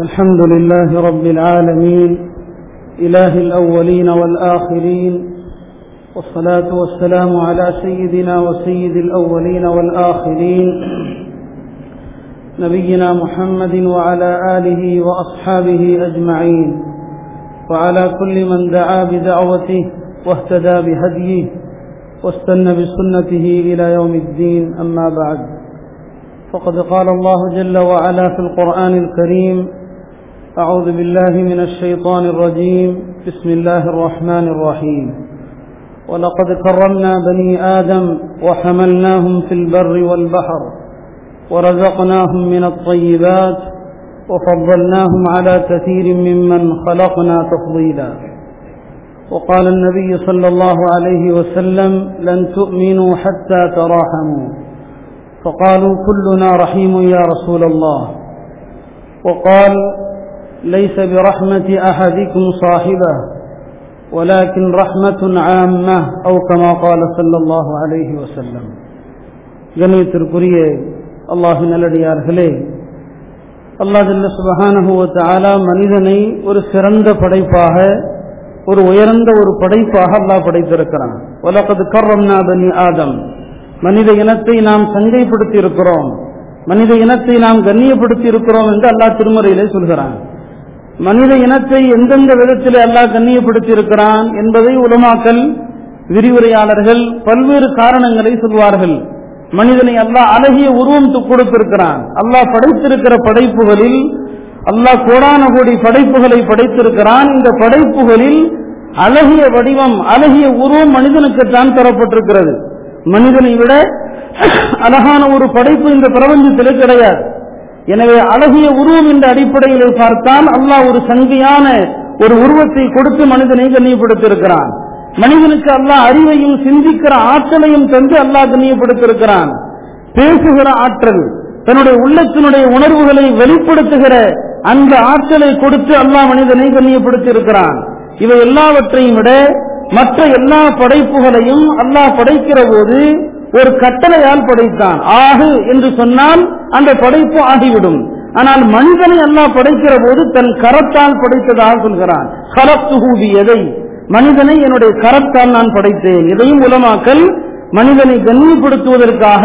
الحمد لله رب العالمين إله الأولين والآخرين والصلاة والسلام على سيدنا وسيد الأولين والآخرين نبينا محمد وعلى آله وأصحابه أجمعين وعلى كل من دعا بدعوته واهتدى بهديه واستنى بسنته إلى يوم الدين أما بعد. فقد قال الله جل وعلا في القرآن الكريم أعوذ بالله من الشيطان الرجيم. بسم الله الرحمن الرحيم. ولقد كرمنا بني آدم وحملناهم في البر والبحر ورزقناهم من الطيبات وفضلناهم على كثير ممن خلقنا تفضيلا. وقال النبي صلى الله عليه وسلم لن تؤمنوا حتى تراحموا. فقالوا كلنا رحيم يا رسول الله. وقال ليس برحمة أحدكم صاحبه ولكن رحمة عامة أو كما قال صلى الله عليه وسلم கண்ணியத்திற்குரிய அல்லாஹின் நல்லடியார்களே அல்லாஹ் சுபஹானஹுவ தாலா மனிதனை ஒரு சிறந்த படைப்பாக ஒரு உயர்ந்த ஒரு படைப்பாக அல்லாஹ் படைத்திருக்கிறான் உலகது கர்வம்னா பனி ஆதம் மனித இனத்தை நாம் சங்கைப்படுத்தி இருக்கிறோம் மனித இனத்தை நாம் கண்ணியப்படுத்தி இருக்கிறோம் என்று அல்லாஹ் திருமறையிலே சொல்கிறான் மனித இனத்தை எந்தெந்த விதத்தில் அல்லாஹ் கண்ணியப்படுத்தி இருக்கிறான் என்பதை உலமாக்கல் விரிவுரையாளர்கள் பல்வேறு காரணங்களை சொல்வார்கள். மனிதனை அல்லாஹ் அழகிய உருவம் கொடுத்திருக்கிறான். அல்லாஹ் படைத்திருக்கிற படைப்புகளில் அல்லாஹ் கோடான கோடி படைப்புகளை படைத்திருக்கிறான். இந்த படைப்புகளில் அழகிய வடிவம் அழகிய உருவம் மனிதனுக்குத்தான் தரப்பட்டிருக்கிறது. மனிதனை விட அழகான ஒரு படைப்பு இந்த பிரபஞ்சத்திலே கிடையாது. எனவே அழகிய உருவம் என்ற அடிப்படையில் பார்த்தால் அல்லாஹ் ஒரு சங்கையான ஒரு உருவத்தை கொடுத்து மனிதனை கண்ணியப்படுத்தியிருக்கிறான். மனிதனுக்கு அல்லாஹ் அறிவையும் சிந்திக்கிற ஆற்றலையும் தந்து அல்லாஹ் கண்ணியப்படுத்தியிருக்கிறான். பேசுகிற ஆற்றல் தன்னுடைய உள்ளத்தினுடைய உணர்வுகளை வெளிப்படுத்துகிற அந்த ஆற்றலை கொடுத்து அல்லாஹ் மனிதனை கண்ணியப்படுத்தியிருக்கிறான். இவை எல்லாவற்றையும் விட மற்ற எல்லா படைப்புகளையும் அல்லாஹ் படைக்கிற போது ஒரு கட்டளையால் படைத்தான் ஆகு என்று சொன்னால் அந்த படைப்பு ஆகிவிடும். ஆனால் மனிதனை அல்லாஹ் படைக்கிற போது தன் கரத்தால் படைத்ததாக சொல்கிறான். கரத்துகூதி எதை மனிதனை என்னுடைய கரத்தால் நான் படைத்தேன். இதையும் உலமாக்கல் மனிதனை கண்ணியப்படுத்துவதற்காக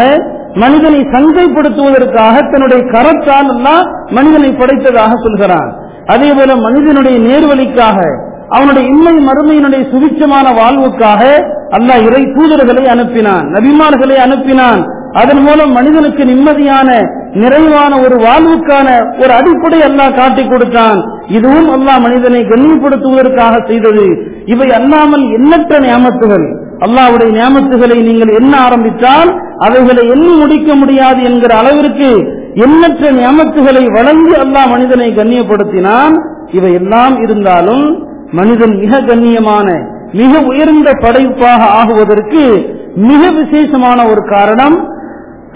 மனிதனை சங்கைப்படுத்துவதற்காக தன்னுடைய கரத்தால் எல்லாம் மனிதனை படைத்ததாக சொல்கிறான். அதே போல மனிதனுடைய நேர்வழிக்காக அவனுடைய இன்மை மறுமையினுடைய சுவிச்சமான வாழ்வுக்காக அல்லாஹ் இறை தூதர்களை அனுப்பினான் நபிமார்களை அனுப்பினான். அதன் மூலம் மனிதனுக்கு நிம்மதியான நிறைவான ஒரு வாழ்வுக்கான ஒரு அடிப்படை அல்லாஹ் காட்டி கொடுத்தான். இதுவும் அல்லாஹ் மனிதனை கண்ணியப்படுத்துவதற்காக செய்தது. இவை அல்லாமல் எண்ணற்ற நியமத்துகள். அல்லாவுடைய நியமத்துகளை நீங்கள் எண்ண ஆரம்பித்தால் அவைகளை எண்ணி முடிக்க முடியாது என்கிற அளவிற்கு எண்ணற்ற நியமத்துகளை வழங்கி அல்லாஹ் மனிதனை கண்ணியப்படுத்தினான். இவை எல்லாம் இருந்தாலும் மனிதன் மிக கண்ணியமான மிக உயர்ந்த படைப்பாக ஆகுவதற்கு மிக விசேஷமான ஒரு காரணம்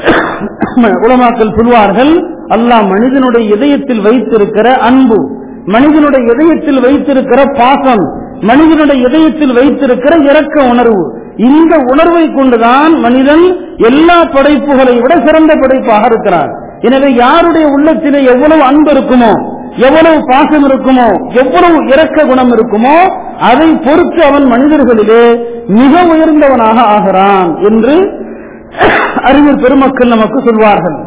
உலமாக்கல் சொல்வார்கள் அல்லாஹ் மனிதனுடைய இதயத்தில் வைத்திருக்கிற அன்பு மனிதனுடைய இதயத்தில் வைத்திருக்கிற பாசம் மனிதனுடைய இதயத்தில் வைத்திருக்கிற இரக்க உணர்வு. இந்த உணர்வை கொண்டுதான் மனிதன் எல்லா படைப்புகளை விட சிறந்த படைப்பாக இருக்கிறார் எனவே யாருடைய உள்ளத்திலே எவ்வளவு அன்பு இருக்குமோ எவ்வளவு பாசம் இருக்குமோ எவ்வளவு இரக்க குணம் இருக்குமோ அதை பொறுத்து அவன் மனிதர்களிலே மிக உயர்ந்தவனாக ஆகிறான் என்று அறிஞர் பெருமக்கள் நமக்கு சொல்வார்கள்.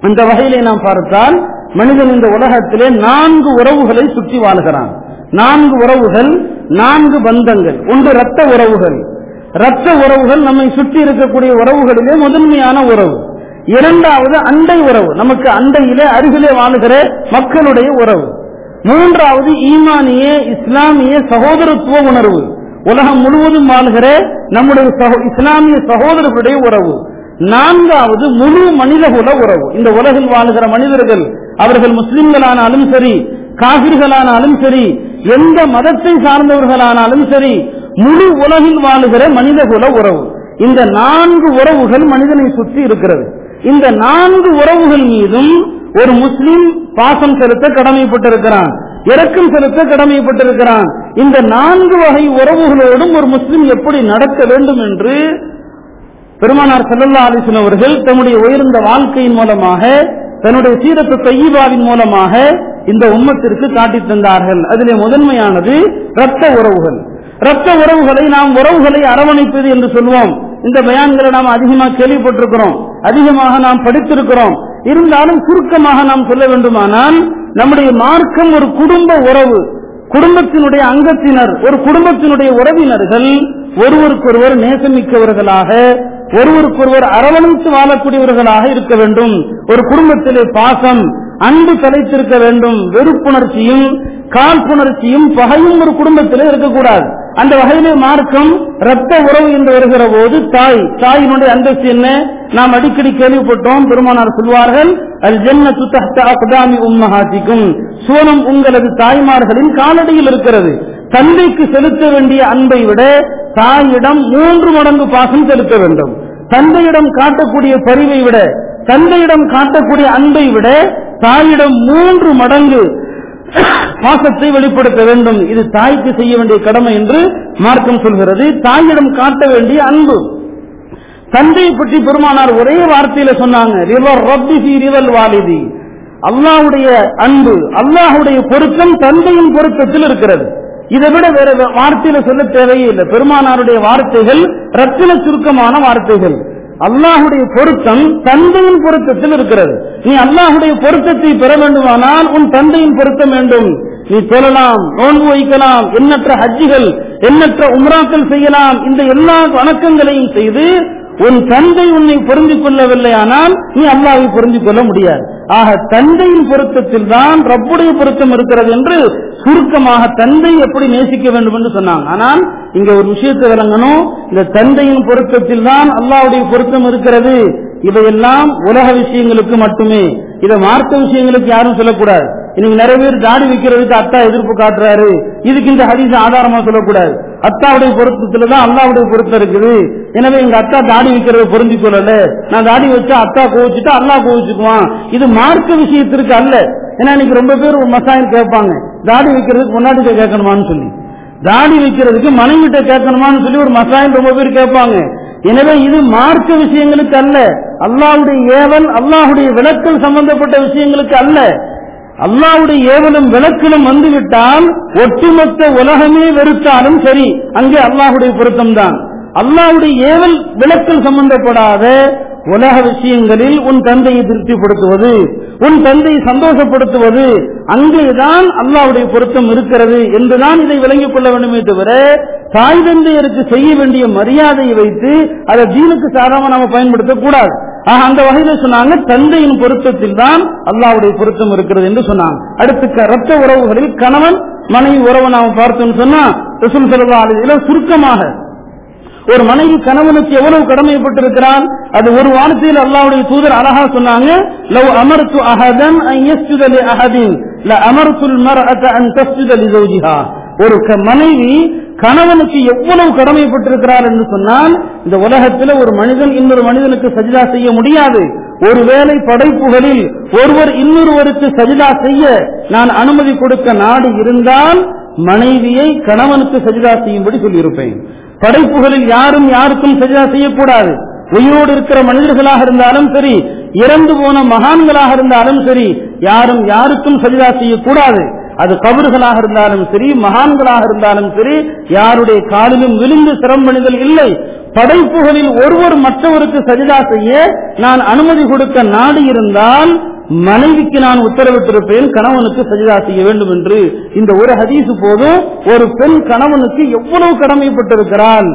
அந்த வகையிலே நாம் பார்த்தால் மனிதன் இந்த உலகத்திலே நான்கு உறவுகளை சுற்றி வாழ்கிறான். நான்கு உறவுகள் நான்கு பந்தங்கள். ஒன்று ரத்த உறவுகள். ரத்த உறவுகள் நம்மை சுற்றி இருக்கக்கூடிய உறவுகளிலே முதன்மையான உறவு. இரண்டாவது அண்டை உறவு. நமக்கு அண்டையிலே அருகிலே வாழுகிற மக்களுடைய உறவு. மூன்றாவது ஈமானிய இஸ்லாமிய சகோதரத்துவ உணர்வு. உலகம் முழுவதும் வாழ்கிற நம்முடைய இஸ்லாமிய சகோதரர்களுடைய உறவு. நான்காவது முழு மனிதகுல உறவு. இந்த உலகில் வாழ்கிற மனிதர்கள் அவர்கள் முஸ்லிம்களானாலும் சரி காவிர்களானாலும் சரி எந்த மதத்தை சார்ந்தவர்களானாலும் சரி முழு உலகில் வாழுகிற மனிதகுல உறவு. இந்த நான்கு உறவுகள் மனிதனை சுற்றி இருக்கிறது. இந்த நான்கு உறவுகள் மீதும் ஒரு முஸ்லிம் பாசம் செலுத்த கடமைப்பட்டிருக்கிறான். இறக்கம் செலுத்த கடமைப்பட்டிருக்கிறான். இந்த நான்கு வகை உறவுகளோடும் ஒரு முஸ்லிம் எப்படி நடக்க வேண்டும் என்று பெருமானார் செல்லல்லா அலிசன் அவர்கள் தன்னுடைய உயர்ந்த வாழ்க்கையின் மூலமாக தன்னுடைய சீரத்து தையீபாவின் மூலமாக இந்த உம்மத்திற்கு காட்டித் தந்தார்கள். அதிலே முதன்மையானது இரத்த உறவுகள். ரத்த உறவுகளை நாம் உறவுகளை அரவணைப்பது என்று சொல்வோம் இந்த பயான்களை நாம் அதிகமாக கேள்விப்பட்டிருக்கிறோம். அதிகமாக நாம் படித்திருக்கிறோம். இருந்தாலும் சுருக்கமாக நாம் சொல்ல வேண்டுமானால் நம்முடைய மார்க்கம் ஒரு குடும்ப உறவு. குடும்பத்தினுடைய அங்கத்தினர் ஒரு குடும்பத்தினுடைய உறவினர்கள் ஒருவருக்கொருவர் நேசமிக்கவர்களாக ஒருவருக்கொருவர் அரவணைத்து வாழக்கூடியவர்களாக இருக்க வேண்டும். ஒரு குடும்பத்திலே பாசம் அன்பு தலைத்திருக்க வேண்டும். வெறுப்புணர்ச்சியும் காழ்ப்புணர்ச்சியும் பகையும் ஒரு குடும்பத்திலே இருக்கக்கூடாது. அந்த வகையிலே மார்க்கம் ரத்த உறவு என்று வருகிற போது தாய் தாயினுடைய அந்தஸ்து என்ன? நாம் அடிக்கடி கேள்விப்பட்டோம் பெருமானார் சொல்வார்கள் அல் ஜன்னத்து தஹ்த அக்தாமி உம்மஹாத்திக்கும். சுவனம் உங்களது தாய்மார்களின் காலடியில் இருக்கிறது. தந்தைக்கு செலுத்த வேண்டிய அன்பை விட தாயிடம் மூன்று மடங்கு பாசம் செலுத்த வேண்டும். தந்தையிடம் காட்டக்கூடிய பரிவை விட தந்தையிடம் காட்டக்கூடிய அன்பை விட தாயிடம் மூன்று மடங்கு பாசத்தை வெளிப்படுத்த வேண்டும். இது தாய்க்கு செய்ய வேண்டிய கடமை என்று மார்க்கம் சொல்கிறது. தாயிடம் காட்ட வேண்டிய அன்பு. தந்தையை பற்றி பெருமானார் ஒரே வார்த்தையில சொன்னாங்க அல்லாவுடைய வாலிதி. அன்பு அல்லாஹுடைய பொருத்தம் தந்தையின் பொருத்தத்தில் இருக்கிறது. இதை விட வேற வார்த்தையில சொல்ல தேவையே இல்லை. பெருமானாருடைய வார்த்தைகள் ரத்தின சுருக்கமான வார்த்தைகள். அல்லாஹுடைய பொருத்தம் தந்தையின் பொருத்தத்தில் இருக்கிறது. நீ அல்லாஹுடைய பொருத்தத்தை பெற வேண்டுமானால் உன் தந்தையின் பொருத்தம் வேண்டும். நீ சொல்லலாம் நோன்பு வைக்கலாம் எண்ணற்ற ஹஜ்ஜிகள் எண்ணற்ற உம்ராக்கள் செய்யலாம் இந்த எல்லா வணக்கங்களையும் செய்து உன் தந்தை உன்னை புரிந்து கொள்ளவில்லை ஆனால் நீ அல்லாவை புரிந்து கொள்ள முடியாது. ஆக தந்தையின் பொருத்தத்தில் தான் ரப்புடைய பொருத்தம் இருக்கிறது என்று சுருக்கமாக தந்தை எப்படி நேசிக்க வேண்டும் என்று சொன்னாங்க. ஆனால் இங்க ஒரு விஷயத்தை விளங்கணும். இந்த தந்தையின் பொருத்தத்தில் தான் அல்லாவுடைய பொருத்தம் இருக்கிறது. இவையெல்லாம் உலக விஷயங்களுக்கு மட்டுமே. இதை மார்க்க விஷயங்களுக்கு யாரும் சொல்லக்கூடாது. இன்னைக்கு நிறைய பேர் தாடி வைக்கிறதுக்கு அத்தா எதிர்ப்பு காட்டுறாரு. இதுக்கு இந்த ஹதீஸ் ஆதாரமா சொல்லக்கூடாது. அத்தாவுடைய பொருத்தத்துல தான் அல்லாவுடைய பொருத்தம் இருக்குது. எனவே எங்க அத்தா தாடி வைக்கிறத பொருந்தி சொல்லல. நான் தாடி வச்சா அத்தா கோவிச்சுட்டா அல்லா கோவிச்சுக்குவான். இது மார்க்க விஷயத்திற்கு அல்ல. ஏன்னா இன்னைக்கு ரொம்ப பேர் ஒரு கேட்பாங்க. தாடி வைக்கிறதுக்கு முன்னாடி கேட்கணுமான்னு சொல்லி. தாடி வைக்கிறதுக்கு மனைவிட்ட கேட்கணுமான்னு சொல்லி ஒரு மசாயம் ரொம்ப பேர் கேட்பாங்க. எனவே இது மார்க்க விஷயங்களுக்கு அல்ல. அல்லாவுடைய ஏவல் அல்லாஹுடைய விளக்கல் சம்பந்தப்பட்ட விஷயங்களுக்கு அல்ல. அல்லாவுடைய ஏவலும் விளக்கிலும் வந்துவிட்டால் ஒட்டுமொத்த உலகமே வெறுத்தாலும் சரி அங்கே அல்லாஹுடைய பொருத்தம் தான் அல்லாஹ்வுடைய ஏவல் விளக்கல் சம்பந்தப்படாத உலக விஷயங்களில் உன் தந்தையை திருப்திப்படுத்துவது உன் தந்தையை சந்தோஷப்படுத்துவது அங்கேதான் அல்லாவுடைய பொருத்தம் இருக்கிறது என்றுதான் இதை விளங்கிக் கொள்ள வேண்டுமே தவிர தாய் தந்தையருக்கு செய்ய வேண்டிய மரியாதையை வைத்து அதை தீனுக்கு சாராம நாம பயன்படுத்தக் கூடாது. ஆக அந்த வகையில சொன்னாங்க தந்தையின் பொருத்தத்தில் தான் அல்லாவுடைய பொருத்தம் இருக்கிறது என்று சொன்னாங்க. அடுத்து ரத்த உறவுகளில் கணவன் மனைவி உறவு நாம பார்த்தோம்னு சொன்னா சுருக்கமாக ஒரு மனைவி கணவனுக்கு எவ்வளவு கடமைப்பட்டிருக்கிறான்? அது ஒரு வாரத்தில் அல்லாவுடைய தூதர் அழகா சொன்னாங்க லவ் அமர்த்து அஹதன் அஹதின் அமர்த்துல் அன் ஒரு மனைவி கணவனுக்கு எவ்வளவு கடமைப்பட்டிருக்கிறார் என்று சொன்னால் இந்த உலகத்தில் ஒரு மனிதன் இன்னொரு மனிதனுக்கு சஜிதா செய்ய முடியாது. ஒருவேளை படைப்புகளில் ஒருவர் இன்னொருவருக்கு சஜிதா செய்ய நான் அனுமதி கொடுக்க நாடு இருந்தால் மனைவியை கணவனுக்கு சஜிதா செய்யும்படி சொல்லியிருப்பேன். படைப்புகளில் யாரும் யாருக்கும் சஜிதா செய்யக்கூடாது. உயிரோடு இருக்கிற மனிதர்களாக இருந்தாலும் சரி இறந்து போன மகான்களாக இருந்தாலும் சரி யாரும் யாருக்கும் சஜிதா செய்யக்கூடாது. அது கபறுகளாக இருந்தாலும் சரி மகான்களாக இருந்தாலும் சரி யாருடைய காலிலும் விழுந்து சிரமணிதல் இல்லை. படைப்புகளில் ஒருவர் மற்றவருக்கு சஜிதா செய்ய நான் அனுமதி கொடுக்க நாடு இருந்தால் மனைவிக்கு நான் உத்தரவிட்டிருப்பேன் கணவனுக்கு சஜிதா செய்ய வேண்டும் என்று இந்த ஒரு ஹதீசு போதும். ஒரு பெண் கணவனுக்கு எவ்வளவு கடமைப்பட்டிருக்கிறான்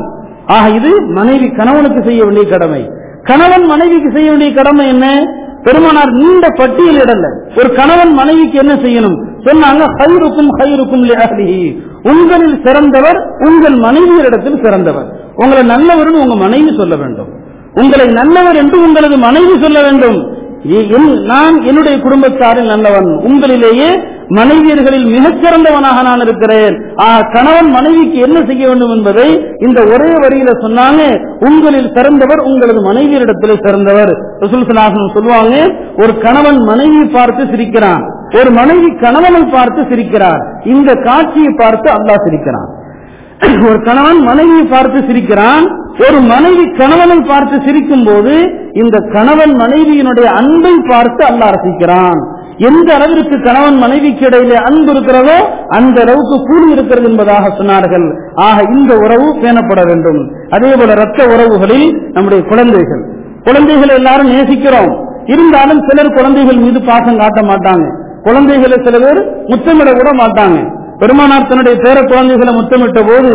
ஆக இது மனைவி கணவனுக்கு செய்ய வேண்டிய கடமை. கணவன் மனைவிக்கு செய்ய வேண்டிய கடமை என்ன? பெருமானார் நீண்ட பட்டியல் இடல. ஒரு கணவன் மனைவிக்கு என்ன செய்யணும்? சொன்னாங்க ஹைருக்கும் ஹைருக்கும் உங்களில் சிறந்தவர் உங்கள் மனைவியரிடத்தில் சிறந்தவர். உங்களை நல்லவர் உங்க மனைவி சொல்ல வேண்டும். உங்களை நல்லவர் என்று உங்களது மனைவி சொல்ல வேண்டும். நான் என்னுடைய குடும்பத்தாரில் நல்லவன். உங்களிலேயே மனைவியர்களில் மிகச் சிறந்தவனாக நான் இருக்கிறேன். ஆ, கணவன் மனைவிக்கு என்ன செய்ய வேண்டும் என்பதை இந்த ஒரே வரியில சொன்னாங்க. உங்களில் சிறந்தவர் உங்களது மனைவியரிடத்தில் சிறந்தவர் சொல்லுவாங்க ஒரு கணவன் மனைவி பார்த்து சிரிக்கிறான். ஒரு மனைவி கணவனை பார்த்து சிரிக்கிறார். இந்த காட்சியை பார்த்து அல்லாஹ் சிரிக்கிறான். ஒரு கணவன் மனைவியை பார்த்து சிரிக்கிறான். ஒரு மனைவி கணவனை பார்த்து சிரிக்கும் போது இந்த கணவன் மனைவியினுடைய அன்பை பார்த்து அல்லா ரசிக்கிறான். எந்த அளவிற்கு கணவன் மனைவிக்கு இடையிலே அன்பு இருக்கிறதோ அந்த அளவுக்கு கூலி இருக்கிறது என்பதாக சொன்னார்கள். ஆக இந்த உறவு பேணப்பட வேண்டும். அதே போல ரத்த உறவுகளில் நம்முடைய குழந்தைகள். குழந்தைகளை எல்லாரும் நேசிக்கிறோம். இருந்தாலும் சிலர் குழந்தைகள் மீது பாசம் காட்ட மாட்டாங்க. குழந்தைகளை சில பேர் முத்தமிட கூட மாட்டாங்க. பெருமானார் தன்னுடைய பேர குழந்தைகளை முத்தமிட்ட போது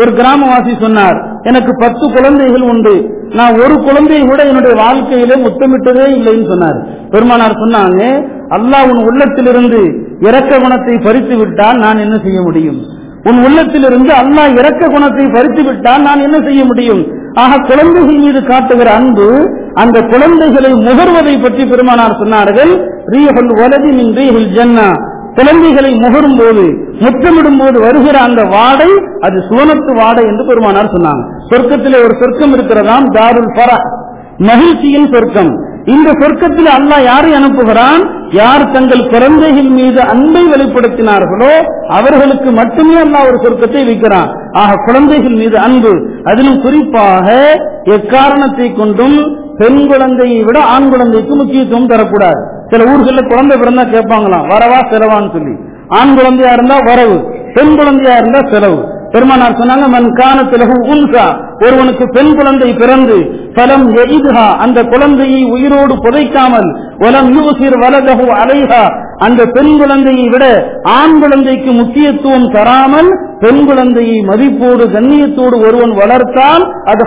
ஒரு கிராமவாசி சொன்னார் எனக்கு பத்து குழந்தைகள் உண்டு. நான் ஒரு குழந்தையை கூட என்னுடைய வாழ்க்கையிலே முத்தமிட்டதே இல்லைன்னு சொன்னார். பெருமானார் சொன்னாங்க அல்லாஹ் உன் உள்ளத்திலிருந்து இரக்க குணத்தை பறித்து விட்டால் நான் என்ன செய்ய முடியும்? உன் உள்ளத்திலிருந்து அல்லாஹ் இரக்க குணத்தை பறித்து விட்டால் நான் என்ன செய்ய முடியும்? ஆக குழந்தைகள் மீது காட்டுகிற அன்பு அந்த குழந்தைகளை முகர்வதை பற்றி பெருமானார் சொன்னார்கள் ரீஹல் வலதி மின் ரீஹில் ஜன்னா. குழந்தைகளை முகரும் போது முத்தமிடும் போது வருகிற அந்த வாடை அது சுவனத்து வாடை என்று பெருமானார் சொன்னாங்க. சொர்க்கத்திலே ஒரு சொர்க்கம் இருக்கிறதாம் தாருல் பர மகிழ்ச்சியின் சொர்க்கம். இந்த சொர்க்கத்தில் அல்லாஹ் யாரை அனுப்புகிறான்? யார் தங்கள் குழந்தைகள் மீது அன்பை வெளிப்படுத்தினார்களோ அவர்களுக்கு மட்டுமே அல்லாஹ் ஒரு சொர்க்கத்தை வைக்கிறான். ஆக குழந்தைகள் மீது அன்பு அதிலும் குறிப்பாக எக்காரணத்தை கொண்டும் பெண் குழந்தையை விட ஆண் குழந்தைக்கு முக்கியத்துவம் தரக்கூடாது. சில ஊர்களில் குழந்தை பிறந்தா கேட்பாங்களாம் வரவா செலவான்னு சொல்லி. ஆண் குழந்தையா இருந்தா வரவு பெண் குழந்தையா இருந்தா செலவு. பெருமானார் சொன்னாங்க மன் காணத்திலகு உன்சா. ஒருவனுக்கு பெண் குழந்தை பிறந்து பலம் எய்துகா அந்த குழந்தையை உயிரோடு புதைக்காமல் வலம் யூசிர் வலதகு அலைஹா. அந்த பெண் குழந்தையை விட ஆண் குழந்தைக்கு முக்கியத்துவம் தராமல் பெண் குழந்தையை மதிப்போடு கண்ணியத்தோடு ஒருவன் வளர்த்தால் அது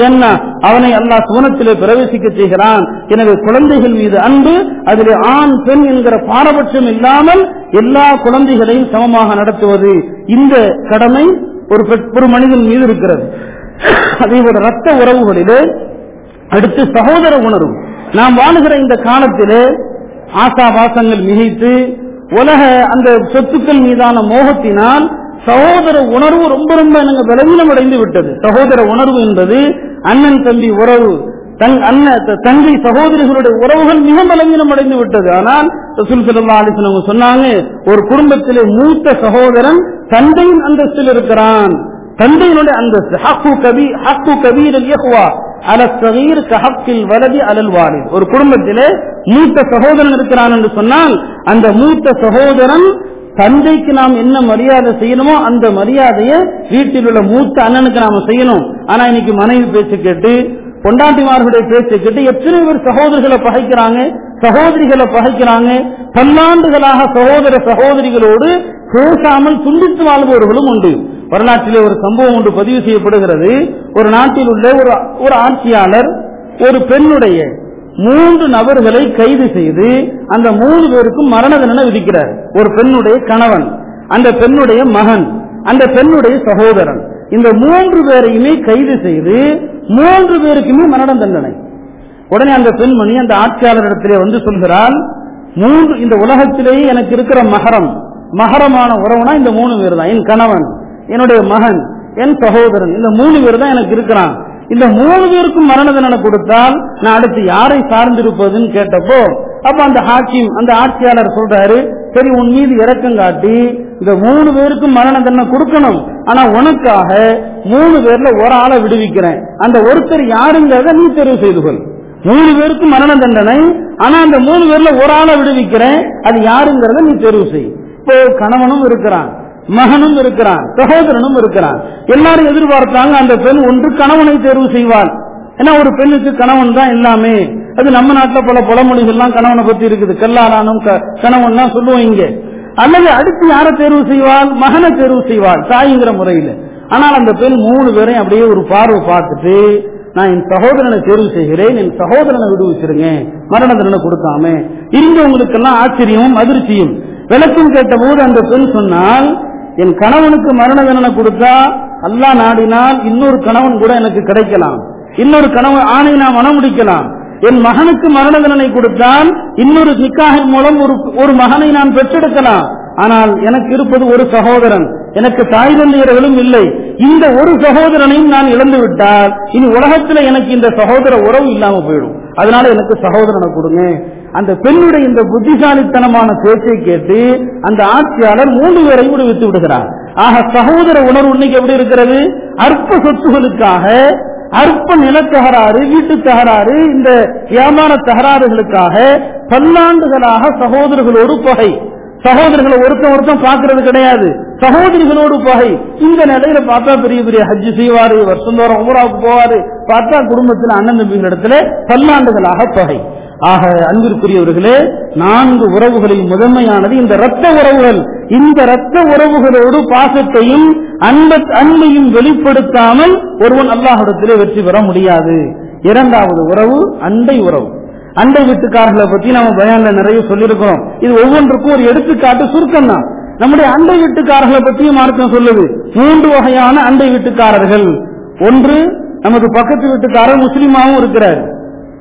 ஜன்னா. அவனை அல்லாஹ் சுவனத்திலே பிரவேசிக்க செய்கிறான். எனவே குழந்தைகள் மீது அன்பு அதிலே ஆண் பெண் என்கிற பாரபட்சம் இல்லாமல் எல்லா குழந்தைகளையும் சமமாக நடத்துவது இந்த கடமை ஒரு ஒரு மனிதன் மீது இருக்கிறது. அதே போல ரத்த உறவுகளிலே அடுத்து சகோதர உணர்வு. நாம் வாழுகிற இந்த காலத்திலே ஆசாபாசங்கள் மிகைத்து உலக அந்த சொத்துக்கள் மீதான மோகத்தினால் சகோதர உணர்வு ரொம்ப ரொம்ப எனக்கு பலவீனம் அடைந்து விட்டது. சகோதர உணர்வு என்பது அண்ணன் தம்பி உறவு தங் அண்ணன் தங்கை சகோதரிகளுடைய உறவுகள் மிக பலவீனம் அடைந்து விட்டது. ஆனால் ரசூல் ஸல்லல்லாஹு அலைஹி அவங்க சொன்னாங்க ஒரு குடும்பத்திலே மூத்த சகோதரன் தந்தையின் அந்தஸ்தில் இருக்கிறான். தந்தையினுடைய அந்தஸ்து ஹக்கு கபி ஹக்கு கபீர் இயக்குவா அல சகீர் வலதி அலல் ஒரு குடும்பத்திலே மூத்த சகோதரன் இருக்கிறான் என்று சொன்னால் அந்த மூத்த சகோதரன் தந்தைக்கு நாம் என்ன மரியாதை செய்யணுமோ அந்த மரியாதையை வீட்டில் உள்ள மூத்த அண்ணனுக்கு நாம செய்யணும். ஆனா இன்னைக்கு மனைவி பேச்சு கேட்டு பொண்டாட்டிமார்களுடைய பேச்சு கேட்டு எத்தனை பேர் சகோதரர்களை பகைக்கிறாங்க சகோதரிகளை பகைக்கிறாங்க. பல்லாண்டுகளாக சகோதர சகோதரிகளோடு பேசாமல் துண்டித்து வாழ்பவர்களும் உண்டு. வரலாற்றிலே ஒரு சம்பவம் ஒன்று பதிவு செய்யப்படுகிறது. ஒரு நாட்டில் உள்ள ஒரு ஒரு ஆட்சியாளர் ஒரு பெண்ணுடைய மூன்று நபர்களை கைது செய்து அந்த மூணு பேருக்கும் மரண தண்டனை விதிக்கிறார். ஒரு பெண்ணுடைய கணவன் அந்த பெண்ணுடைய மகன் அந்த பெண்ணுடைய சகோதரன். இந்த மூன்று பேரையுமே கைது செய்து மூன்று பேருக்குமே மரண தண்டனை. உடனே அந்த பெண்மணி அந்த ஆட்சியாளரிடத்திலே வந்து சொல்கிறாள் மூன்று இந்த உலகத்திலேயே எனக்கு இருக்கிற மகரம் மகரமான உறவுனா இந்த மூணு பேர் தான் என் கணவன். என்னுடைய மகன் என் சகோதரன் இந்த மூணு பேர் தான் எனக்கு இருக்கிறான். இந்த மூணு பேருக்கும் மரண தண்டனை கொடுத்தால் நான் அடுத்து யாரை சார்ந்திருப்பதுன்னு கேட்டப்போ அப்ப அந்த ஹாக்கிம் அந்த ஆட்சியாளர் சொல்றாரு சரி உன் மீது இறக்கம் காட்டி இந்த மூணு பேருக்கும் மரண தண்டனை கொடுக்கணும். ஆனா உனக்காக மூணு பேர்ல ஒரு ஆளை விடுவிக்கிறேன். அந்த ஒருத்தர் யாருங்கிறத நீ தெரிவு செய்து கொள். மூணு பேருக்கும் மரண தண்டனை ஆனா அந்த மூணு பேர்ல ஒரு ஆளை விடுவிக்கிறேன். அது யாருங்கிறத நீ தெரிவு செய். இப்போ கணவனும் இருக்கிறான். மகனும் இருக்கிறான் சகோதரனும் இருக்கிறான். எல்லாரும் எதிர்பார்த்தாங்க அந்த பெண் ஒன்று கணவனை தேர்வு செய்வாள். ஏன்னா ஒரு பெண்ணுக்கு கணவன் தான் எல்லாமே. அது நம்ம நாட்டுல பல பழமொழிகள்லாம் கணவனை பத்தி இருக்குது. கல்லாரானும் கணவன் தான் சொல்லுவோம் இங்க. அல்லது அடுத்து யாரை தேர்வு செய்வாள்? மகனை தேர்வு செய்வாள் தாய்ங்கிற முறையில. ஆனால் அந்த பெண் மூணு பேரையும் அப்படியே ஒரு பார்வை பார்த்துட்டு நான் என் சகோதரனை தேர்வு செய்கிறேன் என் சகோதரனை விடுவிச்சிருங்க மரண தண்டனை கொடுக்காம. இருந்தவங்களுக்கெல்லாம் ஆச்சரியமும் அதிர்ச்சியும். விளக்கம் கேட்டபோது அந்த பெண் சொன்னால் என் கணவனுக்கு மரண தண்டனை கொடுத்தா அல்லாஹ் நாடினால் இன்னொரு கணவன் கூட எனக்கு கிடைக்கலாம். இன்னொரு கணவன் ஆணை நான் மனம் முடிக்கலாம். என் மகனுக்கு மரண தண்டனை கொடுத்தால் இன்னொரு நிக்காகின் மூலம் ஒரு ஒரு மகனை நான் பெற்றெடுக்கலாம். ஆனால் எனக்கு இருப்பது ஒரு சகோதரன். எனக்கு தாய் தந்தையர்களும் இல்லை. இந்த ஒரு சகோதரனையும் நான் இழந்து விட்டால் இனி உலகத்துல எனக்கு இந்த சகோதர உறவு இல்லாம போயிடும். அதனால எனக்கு சகோதரனை கொடுங்க. அந்த பெண்ணுடைய இந்த புத்திசாலித்தனமான பேச்சை கேட்டு அந்த ஆட்சியாளர் மூன்று பேரையும் விடுவித்து விடுகிறார். ஆக சகோதர உணர்வு இன்னைக்கு எப்படி இருக்கிறது? அற்ப சொத்துகளுக்காக அற்ப நிலத்தகராறு வீட்டு தகராறு இந்த வியாபார தகராறுகளுக்காக பல்லாண்டுகளாக சகோதரர்களோடு பகை. சகோதரர்களை ஒருத்தன் ஒருத்தன் பாக்குறது கிடையாது. சகோதரிகளோடு பகை. இந்த நிலையில பார்த்தா பெரிய பெரிய ஹஜ் செய்வாரு வருஷந்தோறும் உமராவுக்கு போவாரு. பார்த்தா குடும்பத்தில் அண்ணன் தம்பிகள் இடத்துல பல்லாண்டுகளாக பகை. ஆக அன்பிற்குரியவர்களே நான்கு உறவுகளில் முதன்மையானது இந்த இரத்த உறவுகள். இந்த இரத்த உறவுகளோடு பாசத்தையும் அன்ப அன்பையும் வெளிப்படுத்தாமல் ஒருவன் அல்லாஹிடத்திலே வெற்றி பெற முடியாது. இரண்டாவது உறவு அண்டை உறவு. அண்டை வீட்டுக்காரர்களை பத்தி நம்ம பயான்ல நிறைய சொல்லியிருக்கிறோம். இது ஒவ்வொன்றுக்கும் ஒரு எடுத்துக்காட்டு சுருக்கம் தான் நம்முடைய அண்டை வீட்டுக்காரர்களை பற்றியும் மார்க்கம் சொல்லுது. மூன்று வகையான அண்டை வீட்டுக்காரர்கள். ஒன்று நமது பக்கத்து வீட்டுக்காரர் முஸ்லீமாவும் இருக்கிறார்.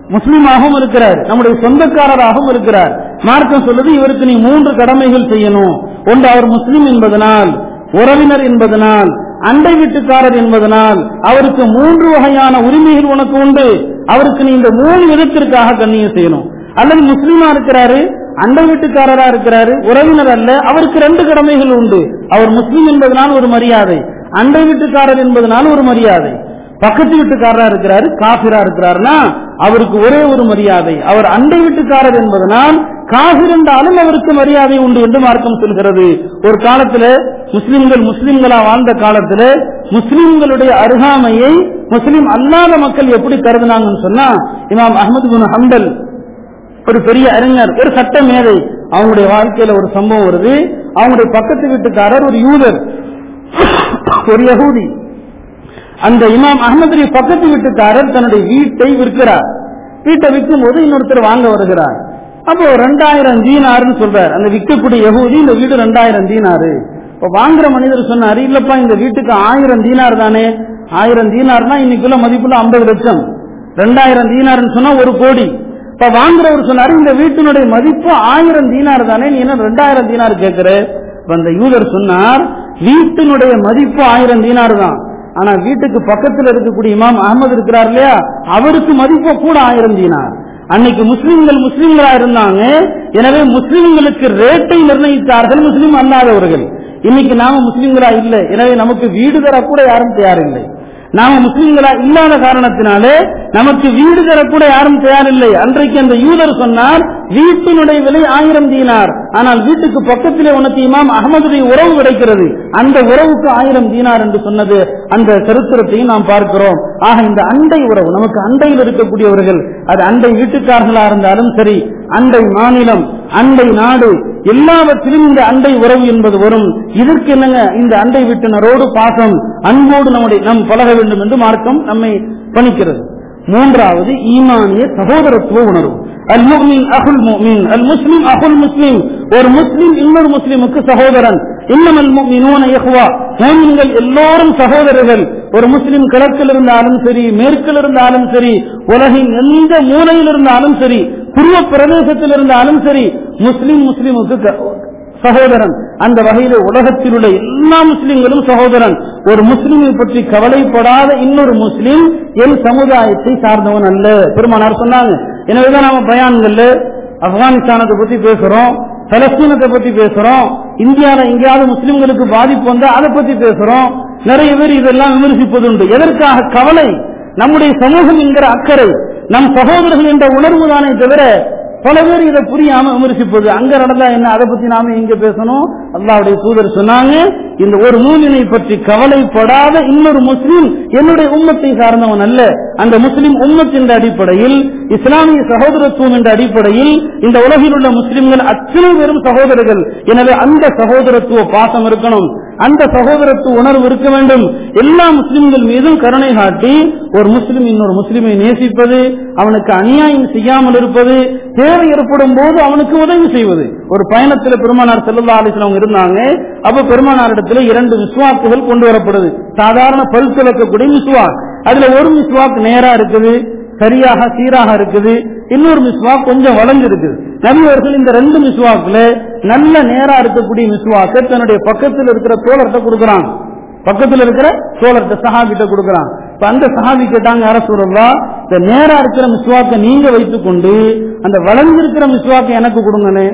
முஸ்லீமாகவும் இருக்கிறார். நம்முடைய சொந்தக்காரராகவும் இருக்கிறார். மார்க்கம் சொல்லுது இவருக்கு நீ மூன்று கடமைகள் செய்யணும். ஒன்று அவர் முஸ்லீம் என்பதனால் உறவினர் என்பதனால் அண்டை வீட்டுக்காரர் என்பதனால் அவருக்கு மூன்று வகையான உரிமைகள் உனக்கு உண்டு. அவருக்கு நீ இந்த மூணு விதத்திற்காக கண்ணியம் செய்யணும். அல்லது முஸ்லீமா இருக்கிறாரு அண்டை வீட்டுக்காரரா இருக்கிறாரு உறவினர் அல்ல அவருக்கு ரெண்டு கடமைகள் உண்டு. அவர் முஸ்லீம் என்பதனால் ஒரு மரியாதை. அண்டை வீட்டுக்காரர் என்பதனால் ஒரு மரியாதை. பக்கத்து வீட்டுக்காரரா இருக்கிறாரு காபிரா இருக்கிறாருன்னா அவருக்கு ஒரே ஒரு மரியாதை. அவர் அண்டை வீட்டுக்காரர் என்பதனால் காபிர் என்றாலும் அவருக்கு மரியாதை உண்டு என்று மார்க்கம் சொல்கிறது. ஒரு காலத்துல முஸ்லிம்கள் முஸ்லிம்களா வாழ்ந்த காலத்துல முஸ்லிம்களுடைய அருகாமையை முஸ்லிம் அல்லாத மக்கள் எப்படி கருதுனாங்கன்னு சொன்னா இமாம் அஹமது குன் ஹம்பல் ஒரு பெரிய அறிஞர் ஒரு சட்ட மேதை அவங்களுடைய வாழ்க்கையில ஒரு சம்பவம் வருது. அவங்களுடைய பக்கத்து வீட்டுக்காரர் ஒரு யூதர் ஒரு யகுதி. அந்த இமாம் அகமதுடைய பக்கத்து வீட்டுக்காரர் தன்னுடைய வீட்டை விற்கிறார். வீட்டை விற்கும் போது இன்னொருத்தர் வாங்க வருகிறார். அப்போ ரெண்டாயிரம் தீனாருன்னு சொல்றார். அந்த விற்கக்கூடிய யகூதி இந்த வீடு ரெண்டாயிரம் தீனாரு. இப்ப வாங்குற மனிதர் சொன்னாரு இல்லப்பா இந்த வீட்டுக்கு ஆயிரம் தீனார் தானே. ஆயிரம் தீனார்னா இன்னைக்குள்ள மதிப்புல ஐம்பது லட்சம். ரெண்டாயிரம் தீனார்னு சொன்னா ஒரு கோடி. இப்ப வாங்குறவர் சொன்னாரு இந்த வீட்டினுடைய மதிப்பு ஆயிரம் தீனார் தானே நீ என்ன ரெண்டாயிரம் தீனார் கேட்கிற அந்த யூதர் சொன்னார் வீட்டினுடைய மதிப்பு ஆயிரம் தீனார் தான். ஆனா வீட்டுக்கு பக்கத்தில் இருக்கக்கூடிய இமாம் அகமது இருக்கிறார் இல்லையா? அவருக்கு மதிப்பு கூட ஆயிரம் தீனார். அன்னைக்கு முஸ்லிம்கள் முஸ்லிம்களா இருந்தாங்க. எனவே முஸ்லிம்களுக்கு ரேட்டை நிர்ணயித்தார்கள் முஸ்லிம் அல்லாதவர்கள் இன்னைக்கு நாம முஸ்லிம்களா இல்லை. எனவே நமக்கு வீடு தர கூட யாரும் தயாரில்லை. நாம முஸ்லீம்களா இல்லாத காரணத்தினாலே நமக்கு வீடு தரக்கூட யாரும் தயாரில்லை. அன்றைக்கு அந்த யூதர் சொன்னார் வீட்டினுடைய விலை ஆயிரம் தீனார். ஆனால் வீட்டுக்கு பக்கத்திலே உனக்கு இமாம் அகமதுடைய உறவு கிடைக்கிறது. அந்த உறவுக்கு ஆயிரம் தீனார் என்று சொன்னது. அந்த சரித்திரத்தையும் நாம் பார்க்கிறோம். ஆக இந்த அண்டை உறவு நமக்கு அண்டையில் இருக்கக்கூடியவர்கள் அது அண்டை வீட்டுக்காரர்களா இருந்தாலும் சரி அண்டை மாநிலம் அண்டை நாடு எல்லாவற்றிலும் இந்த அண்டை உறவு என்பது வரும். இதற்கு என்னங்க இந்த அண்டை வீட்டினரோடு பாசம் அன்போடு நம்முடைய நம் பழக வேண்டும் என்று மார்க்கம் நம்மை பணிக்கிறது. மூன்றாவது ஈமானிய சகோதரத்துவ உணர்வு. அல் முக்மின் அகுல் முக்மின் அல் முஸ்லிம் அகுல் முஸ்லிம். ஒரு முஸ்லிம் இன்னொரு முஸ்லிமுக்கு சகோதரன். இன்னமல் முக்மினூன இஹ்வா. மூமின்கள் எல்லோரும் சகோதரர்கள். ஒரு முஸ்லிம் கிழக்கில் இருந்தாலும் சரி மேற்கில் இருந்தாலும் சரி உலகின் எந்த மூலையில் இருந்தாலும் சரி புதிய பிரதேசத்தில் இருந்தாலும் சரி முஸ்லிம் முஸ்லிமுக்கு சகோதரன். அந்த வகையில உலகத்தில் உள்ள எல்லா முஸ்லிம்களும் சகோதரன். ஒரு முஸ்லிமை பற்றி கவலைப்படாத இன்னொரு முஸ்லிம் என் சமுதாயத்தை சார்ந்தவன் அல்ல. பெருமானார் சொன்னாங்க. எனவேதான் நாம பயான்கள்ல ஆப்கானிஸ்தானத்தை பத்தி பேசுறோம் பலஸ்தீனத்தை பத்தி பேசுறோம் இந்தியாவில எங்கேயாவது முஸ்லிம்களுக்கு பாதிப்பு வந்தா அதை பத்தி பேசுறோம். நிறைய பேர் இதெல்லாம் விமர்சிப்பது உண்டு எதற்காக கவலை? நம்முடைய சமூகம் என்கிற அக்கறை. நம் சகோதரர்கள் என்ற உணர்வு தானே தவிர பல பேர் இதை புரியாம விமர்சிப்பது. அங்க நடந்தா என்ன? அதை பத்தி நாம இங்க பேசணும். அல்லாவுடைய தூதர் சொன்னாங்க இந்த ஒரு மூலினை பற்றி கவலைப்படாத இன்னொரு முஸ்லீம் என்னுடைய உம்மத்தை சார்ந்தவன் அல்ல. அந்த முஸ்லிம் உம்மத் என்ற அடிப்படையில் இஸ்லாமிய சகோதரத்துவம் என்ற அடிப்படையில் இந்த உலகில் உள்ள முஸ்லிம்கள் அத்தனை பேரும் சகோதரர்கள். எனவே அந்த சகோதரத்துவ பாசம் இருக்கணும். அந்த சகோதரத்து உணர்வு இருக்க வேண்டும். எல்லா முஸ்லிம்கள் மீதும் கருணை காட்டி ஒரு முஸ்லிம் இன்னொரு முஸ்லிமை நேசிப்பது அவனுக்கு அநியாயம் செய்யாமல் இருப்பது தேவை ஏற்படும் போது அவனுக்கு உதவி செய்வது. ஒரு பயணத்தில் பெருமானார் செல்லா அலிஸ்லாம் இருந்தாங்க. அப்ப பெருமானாரிடத்துல இரண்டு மிஸ்வாக்குகள் கொண்டு வரப்படுது. சாதாரண பல் துளக்கக்கூடிய மிஸ்வாக். அதுல ஒரு மிஸ்வாக் நேரா இருக்குது சரியாக சீராக இருக்குது. இன்னொரு மிஸ்வாக் கொஞ்சம் வளர்ந்து இருக்குது நபியவர்கள் இந்த ரெண்டு மிஸ்வாக்குல நல்ல நேரா இருக்கக்கூடிய மிஸ்வாக்க தன்னுடைய பக்கத்தில் இருக்கிற தோழர்கிட்ட கொடுக்குறாங்க பக்கத்தில் இருக்கிற தோழர்கிட்ட சஹாபிட்ட கொடுக்குறான். இப்ப அந்த சஹாபி கேட்டாங்க யார இந்த நேரா இருக்கிற மிஸ்வாக்க நீங்க வைத்துக் கொண்டு அந்த வளர்ந்திருக்கிற மிஸ்வாக்க எனக்கு கொடுங்கன்னு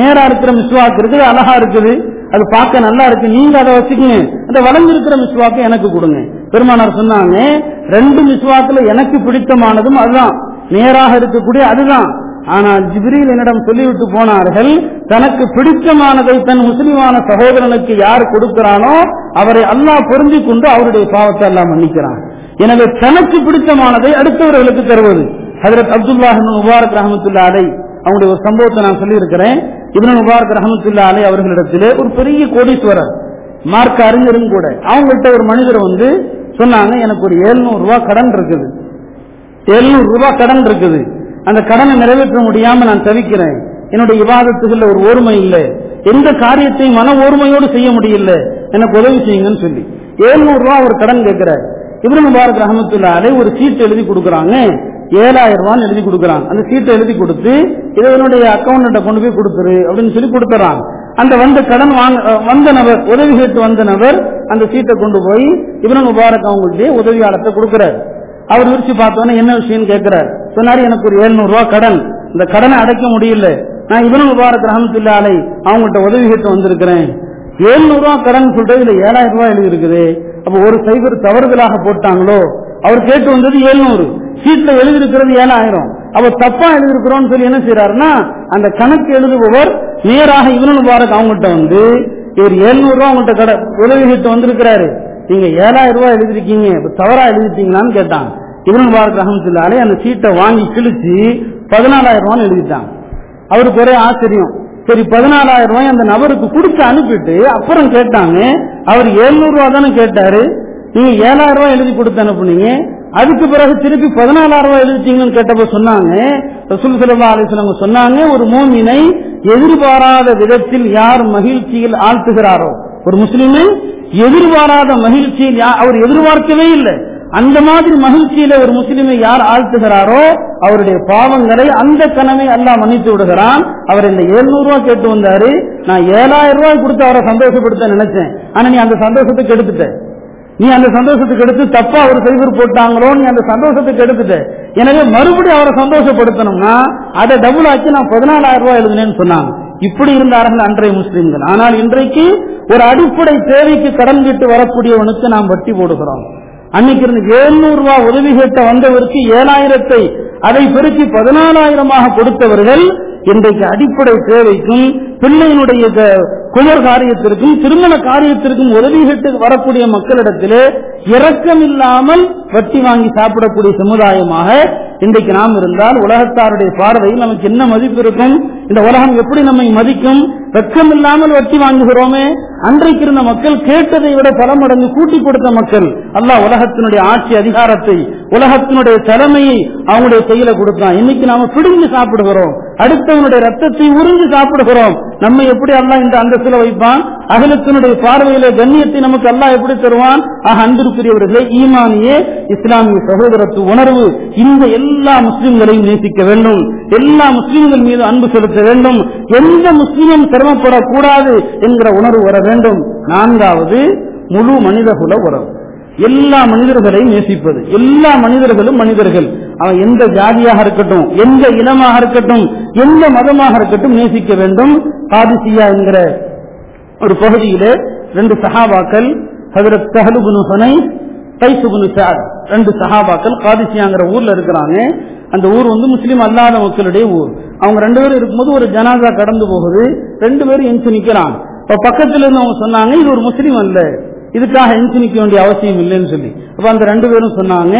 நேரா இருக்கிற மிஸ்வாக்கு இருக்குது அழகா இருக்குது. அது பார்க்க நல்லா இருக்கு நீங்க அதை வச்சுக்கங்க. அந்த வளர்ந்திருக்கிற மிஸ்வாக்க எனக்கு கொடுங்க. பெருமானார் சொன்னாங்க ரெண்டு மிஸ்வாக்குல எனக்கு பிடித்தமானதும் அதுதான். நேராக இருக்கக்கூடிய அதுதான். ஆனால் ஜிப்ரீல் என்னிடம் சொல்லிவிட்டு போனார்கள் தனக்கு பிடித்தமானதை தன் முஸ்லிமான சகோதரனுக்கு யார் கொடுக்கிறானோ அவரை அல்லாஹ் புரிஞ்சு கொண்டு அவருடைய பாவத்தை எல்லாம் மன்னிக்கிறான். எனவே தனக்கு பிடித்தமானதை அடுத்தவர்களுக்கு தருவது. ஹதரத் அப்துல்லாஹ் முபாரக் ரஹமத்துல்லா அலை அவங்களுடைய ஒரு சம்பவத்தை நான் சொல்லியிருக்கிறேன். இவன் முபாரக் ரஹமத்துல்லா அலை அவர்களிடத்திலே ஒரு பெரிய கோடீஸ்வரர் மார்க்க அறிஞரும் கூட அவங்கள்ட்ட ஒரு மனிதர் வந்து சொன்னாங்க எனக்கு ஒரு 700 ரூபாய் கடன் இருக்குது. 700 ரூபாய் கடன் இருக்குது. அந்த கடனை நிறைவேற்ற முடியாம நான் தவிக்கிறேன். என்னுடைய விவாதத்துக்குள்ள ஒரு ஓர்மை இல்லை. எந்த காரியத்தையும் மன ஓர்மையோடு செய்ய முடியல. எனக்கு உதவி செய்யுங்கன்னு சொல்லி. எழுநூறு ரூபா அவர் கடன் கேட்கிறார். இப்னு முபாரக் ரஹமத்துல்லா ஒரு சீட்டு எழுதி கொடுக்குறாங்க. ஏழாயிரம் ரூபான்னு எழுதி கொடுக்குறாங்க அந்த சீட்டை எழுதி கொடுத்து இதை என்னுடைய அக்கௌண்ட்ட கொண்டு போய் கொடுத்துரு அப்படின்னு சொல்லி கொடுத்துறாங்க அந்த வந்த கடன் வாங்க வந்த நபர் உதவி கேட்டு வந்த நபர் அந்த சீட்டை கொண்டு போய் இவரன் முபாரக் அவங்களுடைய உதவியாளத்தை கொடுக்கிறார். அவர் விரிச்சு பார்த்தோன்னே என்ன விஷயம் கேட்கிறார். சொன்னாரு எனக்கு ஒரு எழுநூறு ரூபா கடன். இந்த கடனை அடைக்க முடியல. நான் இவனும் முபாரக் ரஹமத்துல்லா அலை அவங்கள்ட்ட உதவி கேட்டு வந்திருக்கிறேன். எழுநூறு ரூபா கடன் சொல்றது இதுல ஏழாயிரம் ரூபாய் எழுதி இருக்குது அப்ப ஒரு சைபர் தவறுதலாக போட்டாங்களோ? அவர் கேட்டு வந்தது 700 சீட்ல எழுதியிருக்கிறது ஏழாயிரம். அப்ப தப்பா எழுதிருக்கிறோம்னு சொல்லி என்ன செய்யறாருன்னா அந்த கணக்கு எழுதுபவர் நேராக இவனு பாரக் அவங்கள்ட்ட வந்து இவர் 700 ரூபாய் அவங்கள்ட்ட கடை உதவி கேட்டு வந்திருக்கிறாரு. நீங்க ஏழாயிரம் ரூபாய் எழுதிருக்கீங்க தவறா எழுதிட்டீங்களான்னு கேட்டான். இவன் பாரத் ரஹமத்துல்லாலே அந்த சீட்டை வாங்கி கிழிச்சு பதினாலாயிரம் ரூபான்னு எழுதிட்டாங்க. அவருக்கு ஒரே ஆச்சரியம். சரி பதினாலாயிரம் ரூபாய் அந்த நபருக்கு கொடுத்து அனுப்பிட்டு அப்புறம் கேட்டாங்க அவர் எழுநூறு ரூபா தானே கேட்டாரு. நீங்க ஏழாயிரம் ரூபாய் எழுதி கொடுத்து அனுப்புனீங்க. அதுக்கு பிறகு திருப்பி பதினாலாயிரம் ரூபாய் எழுதிட்டீங்கன்னு கேட்டப்ப சொன்னாங்க. ரசூல் ஸல்லல்லாஹு அலைஹி சொன்னாங்க ஒரு மோமினை எதிர்பாராத விதத்தில் யார் மகிழ்ச்சியில் ஆழ்த்துகிறாரோ. ஒரு முஸ்லீமை எதிர்பாராத மகிழ்ச்சியில் யா- அவர் எதிர்பார்க்கவே இல்லை. அந்த மாதிரி மகிழ்ச்சியில ஒரு முஸ்லிமை யார் ஆழ்த்துகிறாரோ அவருடைய பாவங்களை அந்த கனவை அல்லா மன்னித்து விடுகிறான். அவர் இந்த 700 ரூபாய் கேட்டு வந்தாரு. நான் ஏழாயிரம் ரூபாய் கொடுத்து அவரை சந்தோஷப்படுத்த நினைச்சேன். ஆனா நீ அந்த சந்தோஷத்துக்கு எடுத்துட்ட. நீ அந்த சந்தோஷத்துக்கு எடுத்து தப்பா அவர் செய்வர் போட்டாங்களோ நீ அந்த சந்தோஷத்துக்கு எடுத்துட்ட. எனவே மறுபடியும் அவரை சந்தோஷப்படுத்தணும்னா அதை டபுள் ஆக்கி நான் பதினாலாயிரம் ரூபாய் எழுதுனேன்னு சொன்னாங்க. இப்படி இருந்தார்கள் அன்றைய முஸ்லிம்கள். ஆனால் இன்றைக்கு ஒரு அடிப்படை தேவைக்கு கடன் விட்டு வரக்கூடியவனுக்கு நாம் வட்டி போடுகிறோம். அன்னைக்கு இருந்து 700 ரூபாய் உதவி கேட்ட வந்தவருக்கு ஏழாயிரத்தை அதை பெருக்கி பதினாலாயிரமாக கொடுத்தவர்கள் இன்றைக்கு அடிப்படை தேவைக்கும் பிள்ளையினுடைய குமர் காரியத்திற்கும் திருமண காரியத்திற்கும் உதவி கேட்டு வரக்கூடிய மக்களிடத்திலே இரக்கம் இல்லாமல் வட்டி வாங்கி சாப்பிடக்கூடிய சமுதாயமாக இன்றைக்கு நாம் இருந்தால் உலகத்தாருடைய பார்வையில் நமக்கு என்ன மதிப்பு இருக்கும்? இந்த உலகம் எப்படி நம்மை மதிக்கும்? வெக்கம் இல்லாமல் வட்டி வாங்குகிறோமே அன்றைக்கு இருந்த மக்கள் கேட்டதை விட பல மடங்கு கூட்டி கொடுத்த மக்கள் அல்லாஹ் உலகத்தினுடைய ஆட்சி அதிகாரத்தை உலகத்தினுடைய தலைமையை அவங்களுடைய கையில கொடுத்தான். இன்னைக்கு நாம பிடுங்கி சாப்பிடுகிறோம். அடுத்தவனுடைய ரத்தத்தை உறிஞ்சு சாப்பிடுகிறோம். நம்ம எப்படி அல்லாஹ் இந்த அந்தஸ்துல வைப்பான்? அகலத்தினுடைய பார்வையில கண்ணியத்தை நமக்கு அல்லாஹ் எப்படி தருவான்? ஆக அன்பிற்குரியவர்களே ஈமானியே இஸ்லாமிய சகோதரத்து உணர்வு இந்த எல்லா முஸ்லிம்களையும் நேசிக்க வேண்டும். எல்லா முஸ்லிம்கள் மீது அன்பு செலுத்த வேண்டும். எந்த முஸ்லிமும் சிரமப்படக்கூடாது என்கிற உணர்வு வர வேண்டும் நான்காவது முழு மனிதகுல உறவு. எல்லா மனிதர்களையும் நேசிப்பது. எல்லா மனிதர்களும் மனிதர்கள். அவன் எந்த ஜாதியாக இருக்கட்டும் எந்த இனமாக இருக்கட்டும் எந்த மதமாக இருக்கட்டும் நேசிக்க வேண்டும். காதிசியா என்கிற ஒரு பகுதியிலே ரெண்டு சஹாபாக்கள் ஹதரத் தஹலுபுனு ஹனை தைசுபுனு சாத் ரெண்டு சஹாபாக்கள் காதிசியாங்கிற ஊர்ல இருக்கிறாங்க. அந்த ஊர் வந்து முஸ்லீம் அல்லாத மக்களுடைய ஊர். அவங்க ரெண்டு பேரும் இருக்கும்போது ஒரு ஜனாதா கடந்து போகுது. ரெண்டு பேரும் எஞ்சி நிக்கிறாங்க. இப்ப பக்கத்துல இருந்து அவங்க சொன்னாங்க இது ஒரு முஸ்லீம் அல்ல. இதுக்காக எஞ்சி நிக்க வேண்டிய அவசியம் இல்லைன்னு சொல்லி. அப்ப அந்த ரெண்டு பேரும் சொன்னாங்க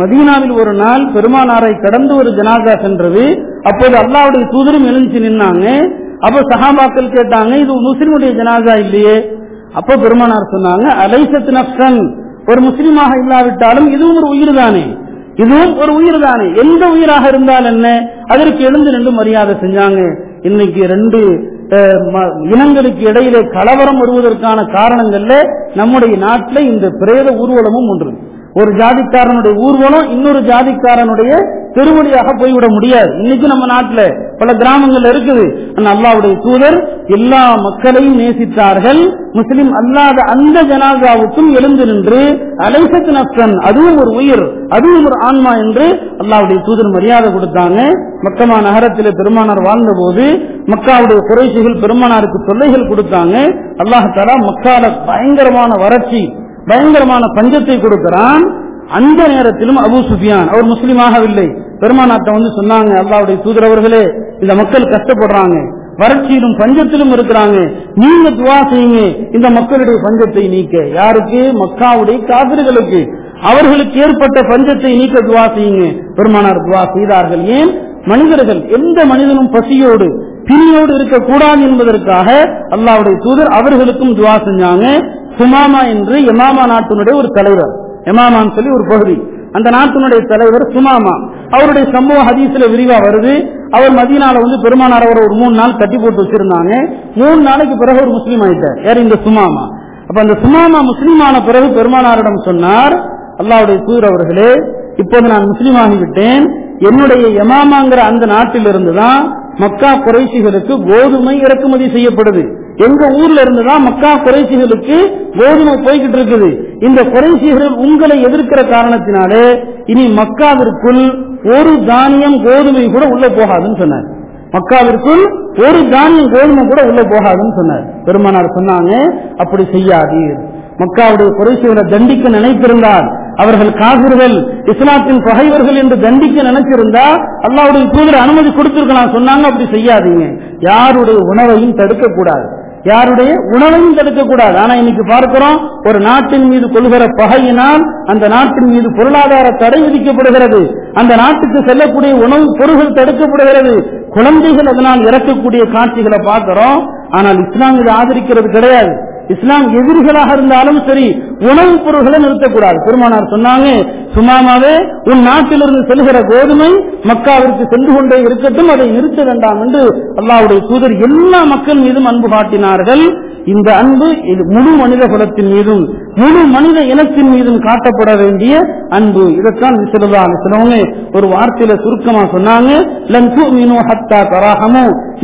மதீனாவில் ஒரு நாள் பெருமானாரை கடந்து ஒரு ஜனாதா சென்றது. அப்போது அல்லாவுடைய தூதரும் எழுந்து நின்னாங்க. அப்ப சஹாபாக்கள் கேட்டாங்க இது முஸ்லிமுடைய ஜனாதா இல்லையே. அப்ப பெருமானார் சொன்னாங்க அலைசத் நப்சன் ஒரு முஸ்லீமாக இல்லாவிட்டாலும் இதுவும் ஒரு உயிர் தானே இதுவும் ஒரு உயிர் தானே எந்த உயிராக இருந்தால் என்ன? அதற்கு எழுந்து ரெண்டு மரியாதை செஞ்சாங்க. இன்னைக்கு ரெண்டு இனங்களுக்கு இடையிலே கலவரம் வருவதற்கான காரணங்கள்ல நம்முடைய நாட்டில் இந்த பிரேத ஊர்வலமும் ஒன்று ஒரு ஜாதிக்காரனுடைய ஊர்வலம் இன்னொரு ஜாதிக்காரனுடைய திருவடியாக போய்விட முடியாது. இன்னைக்கு நம்ம நாட்டுல பல கிராமங்கள்ல இருக்குது. அல்லாவுடைய தூதர் எல்லா மக்களையும் நேசித்தார்கள். முஸ்லிம் அல்லாத அந்த ஜனாதாவுக்கும் எழுந்து நின்று அலைசத் நப்சன் அதுவும் ஒரு உயிர் அதுவும் ஒரு ஆன்மா என்று அல்லாவுடைய தூதர் மரியாதை கொடுத்தாங்க. மக்கமா நகரத்தில் பெருமானார் வாழ்ந்த போது மக்காவுடைய குறைசிகள் பெருமானாருக்கு தொல்லைகள் கொடுத்தாங்க. அல்லாஹாலா மக்கால பயங்கரமான வறட்சி பயங்கரமான பஞ்சத்தை கொடுக்கிறான். அந்த நேரத்திலும் அபு சுஃபியான் அவர் முஸ்லீமாகவில்லை பெருமானாட்ட வந்து சொன்னாங்க அல்லாவுடைய தூதரவர்களே இந்த மக்கள் கஷ்டப்படுறாங்க. வறட்சியிலும் பஞ்சத்திலும் இருக்கிறாங்க. நீங்க துவா செய்யுங்க. இந்த மக்களுடைய பஞ்சத்தை நீக்க. யாருக்கு? மக்காவுடைய காவிர்களுக்கு அவர்களுக்கு ஏற்பட்ட பஞ்சத்தை நீக்க துவா செய்யுங்க. பெருமானார் துவா செய்தார்கள். ஏன்? மனிதர்கள் எந்த மனிதனும் பசியோடு பிணியோடு இருக்கக்கூடாது என்பதற்காக அல்லாவுடைய தூதர் அவர்களுக்கும் துவா செஞ்சாங்க. சுமாமா என்று எமாமா நாட்டினுடைய ஒரு தலைவர். எமாமான்னு சொல்லி ஒரு பகுதி. அந்த நாட்டினுடைய தலைவர் சுமாமா. அவருடைய சமூக ஹதீஸ்ல விரிவா வருது. அவர் மதியனால வந்து பெருமானார் அவர் ஒரு மூணு நாள் கட்டி போட்டு வச்சிருந்தாங்க. மூணு நாளைக்கு பிறகு ஒரு முஸ்லீம் ஆயிட்டார். யார்? இந்த சுமாமா. அப்ப அந்த சுமாமா முஸ்லீமான பிறகு பெருமானாரிடம் சொன்னார் அல்லாவுடைய தூர் அவர்களே இப்போது நான் முஸ்லீம் ஆகிவிட்டேன் என்னுடைய யமாமாங்கிற அந்த நாட்டிலிருந்து தான் மக்கா குறைசிகளுக்கு கோதுமை இறக்குமதி செய்யப்படுது. எங்க ஊர்ல இருந்துதான் மக்கா குறைசிகளுக்கு கோதுமை போய்கிட்டு இருக்குது. இந்த குறைசிகள் உங்களை எதிர்க்கிற காரணத்தினாலே இனி மக்காவிற்குள் ஒரு தானியம் கோதுமை கூட உள்ள போகாதுன்னு சொன்னார். மக்காவிற்குள் ஒரு தானியம் கோதுமை கூட உள்ள போகாதுன்னு சொன்னார். பெருமானார் சொன்னாங்க அப்படி செய்யாதீர். மக்காவுடைய குறைசிகளை தண்டிக்க நினைத்திருந்தால் அவர்கள் காசிர்கள் இஸ்லாத்தின் பகைவர்கள் என்று தண்டிக்க நினைச்சிருந்தா அல்லாவுடைய தூதர் அனுமதி கொடுத்திருக்கலாம். சொன்னாங்க அப்படி செய்யாதீங்க. யாருடைய உணவையும் தடுக்க கூடாது யாருடைய உணவையும் தடுக்கக்கூடாது. ஆனா இன்னைக்கு பார்க்கிறோம் ஒரு நாட்டின் மீது கொள்கிற பகையினால் அந்த நாட்டின் மீது பொருளாதார தடை விதிக்கப்படுகிறது. அந்த நாட்டுக்கு செல்லக்கூடிய உணவு பொருள்கள் தடுக்கப்படுகிறது. குழந்தைகள் அதனால் இறக்கக்கூடிய காட்சிகளை பார்க்கிறோம். ஆனால் இஸ்லாம் இதை ஆதரிக்கிறது கிடையாது. இஸ்லாம் எதிரிகளாக இருந்தாலும் சரி உணவுப் பொருள்களை நிறுத்தக்கூடாது. பெருமானார் சொன்னாங்க சுமாமாவே உன் நாட்டிலிருந்து செல்கிற கோதுமை மக்காவிற்கு சென்று கொண்டே இருக்கட்டும் அதை நிறுத்த வேண்டாம் என்று அல்லாவுடைய தூதர் எல்லா மக்கள் மீதும் அன்பு காட்டினார்கள். இந்த அன்பு இது முழு மனித குலத்தின் மீதும் முழு மனித இனத்தின் மீதும் காட்டப்பட வேண்டிய அன்பு. இதைத்தான் சிலதான் சிலவங்க ஒரு வார்த்தையில சுருக்கமா சொன்னாங்க.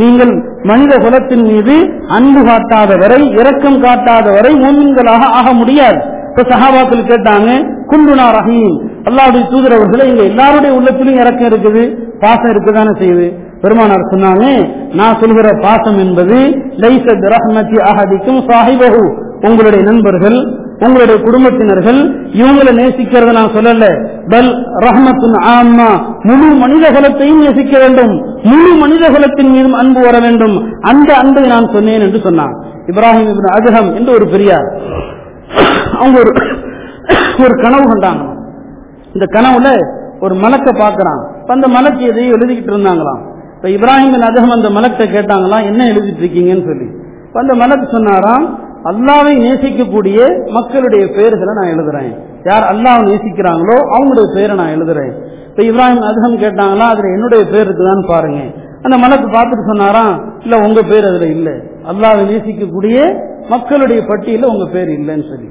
நீங்கள் மனித குலத்தின் மீது அன்பு காட்டாத வரை இரக்கம் காட்டாத வரை மூமின்களாக ஆக முடியாது. இப்ப சஹாபாக்கள் கேட்டாங்க குண்டுனா ரஹீம். அல்லாவுடைய தூதரவர்களை அவர்களே எங்க எல்லாருடைய உள்ளத்திலும் இறக்கம் இருக்குது பாசம் இருக்குதானே செய்யுது? பெருமானார் சொன்னாங்க நான் சொல்கிற பாசம் என்பது லைசத் ரஹ்மதி அஹதிக்கும் சாஹிபகு உங்களுடைய நண்பர்கள் உங்களுடைய குடும்பத்தினர்கள் இவங்களை நேசிக்கிறத நான் சொல்லல. பல் ரஹமத்தின் ஆன்மா முழு மனிதகுலத்தையும் நேசிக்க வேண்டும். முழு மனிதகுலத்தின் மீதும் அன்பு வர வேண்டும். அந்த அன்பை நான் சொன்னேன் என்று சொன்னான். இப்ராஹிம் இப்னு அஜகம் என்று ஒரு பெரியார். அவங்க ஒரு ஒரு கனவு கொண்டாங்க. இந்த கனவுல ஒரு மலக்க பாக்குறான் அந்த மலக்கு எதையும் எழுதிக்கிட்டு இருந்தாங்களாம். இப்ப இப்ராஹிம் பின் அதகம் அந்த மலக்கிட்ட கேட்டாங்களாம் என்ன எழுதிட்டு இருக்கீங்கன்னு சொல்லி. அந்த மலக்கு சொன்னாராம் அல்லாவை நேசிக்கக்கூடிய மக்களுடைய பெயர்களை நான் எழுதுறேன். யார் அல்லாவை நேசிக்கிறாங்களோ அவங்களுடைய பெயரை நான் எழுதுறேன். இப்ப இப்ராஹிம் அதகம் கேட்டாங்களா அதுல என்னுடைய பேர் இருக்குதான்னு பாருங்க. அந்த மலக்கு பார்த்துட்டு சொன்னாராம் இல்ல உங்க பேர் அதுல இல்ல. அல்லாவை நேசிக்கக்கூடிய மக்களுடைய பட்டியல உங்க பேர் இல்லைன்னு சொல்லி.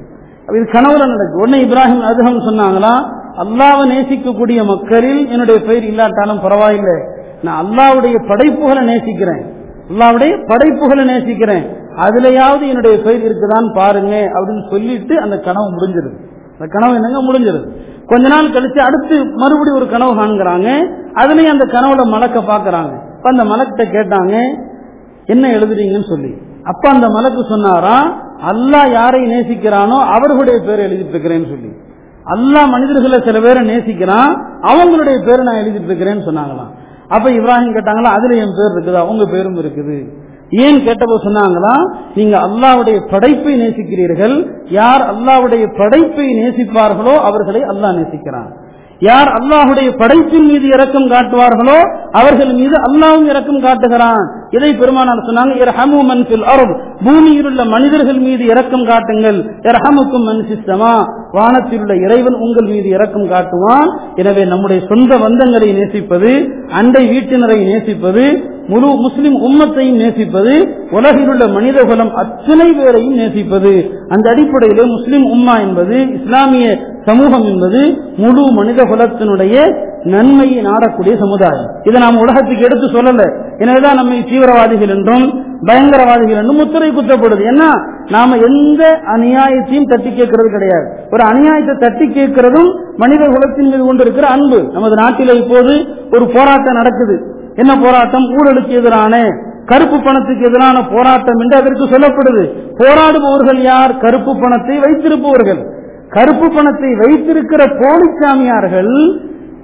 இது கனவுல நடக்கு உடனே இப்ராஹிம் அதுகம் சொன்னாங்களா அல்லாவை நேசிக்கக்கூடிய மக்களில் என்னுடைய பெயர் இல்லாட்டாலும் பரவாயில்லை. நான் அல்லாவுடைய படைப்புகளை நேசிக்கிறேன். அல்லாவுடைய படைப்புகளை நேசிக்கிறேன். அதுலயாவது என்னுடைய பெயர் இருக்குதான்னு பாருங்க அப்படின்னு சொல்லிட்டு அந்த கனவு முடிஞ்சிருது. அந்த கனவு என்னங்க முடிஞ்சிருது? கொஞ்ச நாள் கழிச்சு அடுத்து மறுபடியும் ஒரு கனவு காண்கிறாங்க. அதுலயும் அந்த கனவுல மலக்க பாக்குறாங்க அப்ப அந்த மலக்கிட்ட கேட்டாங்க என்ன எழுதுறீங்கன்னு சொல்லி. அப்ப அந்த மலக்கு சொன்னாரா அல்லா யாரை நேசிக்கிறானோ அவர்களுடைய பேரை எழுதிட்டு இருக்கிறேன்னு சொல்லி. அல்லாஹ் மனிதர்களை சில பேரை நேசிக்கிறான் அவங்களுடைய பேரை நான் எழுதிட்டு இருக்கிறேன்னு சொன்னாங்களாம். அப்ப இப்ராஹிம் கேட்டாங்களா அதுல என் பேர் இருக்குதா? உங்க பேரும் இருக்குது. ஏன் கேட்டப்போ சொன்னாங்களா நீங்க அல்லாவுடைய படைப்பை நேசிக்கிறீர்கள். யார் அல்லாவுடைய படைப்பை நேசிப்பார்களோ அவர்களை அல்லாஹ் நேசிக்கிறான். யார் அல்லாஹுடைய படைப்பின் மீது இறக்கம் காட்டுவார்களோ அவர்கள் மீது அல்லாவும் இறக்கம் காட்டுகிறான். இதை பெருமானார் சொன்னாங்க இரஹமு அருள் பூமியில் உள்ள மனிதர்கள் மீது இறக்கம் காட்டுங்கள். இரஹமுக்கும் மன்சிஸ்தமா வானத்தில் உள்ள இறைவன் உங்கள் மீது இறக்கம் காட்டுவான். எனவே நம்முடைய சொந்த பந்தங்களை நேசிப்பது அண்டை வீட்டினரை நேசிப்பது முழு முஸ்லிம் உம்மத்தையும் நேசிப்பது உலகில் உள்ள மனித குலம் அத்தனை பேரையும் நேசிப்பது. அந்த அடிப்படையிலே முஸ்லிம் உம்மா என்பது இஸ்லாமிய சமூகம் என்பது முழு மனித குலத்தினுடைய நன்மையை நாடக்கூடிய சமுதாயம். இதை நாம் உலகத்துக்கு எடுத்து சொல்லல. எனவேதான் நம்மை தீவிரவாதிகள் என்றும் பயங்கரவாதிகள் என்றும் முத்திரை குத்தப்படுது. ஏன்னா நாம எந்த அநியாயத்தையும் தட்டி கேட்கறது கிடையாது. ஒரு அநியாயத்தை தட்டி கேட்கிறதும் மனித குலத்தின் மீது கொண்டு இருக்கிற அன்பு. நமது நாட்டில் இப்போது ஒரு போராட்டம் நடக்குது. என்ன போராட்டம்? ஊழலுக்கு எதிரான கருப்பு பணத்துக்கு எதிரான போராட்டம் என்று அதற்கு சொல்லப்படுது. போராடுபவர்கள் யார்? கருப்பு பணத்தை வைத்திருப்பவர்கள். கருப்பு பணத்தை வைத்திருக்கிற போலிச்சாமியார்கள்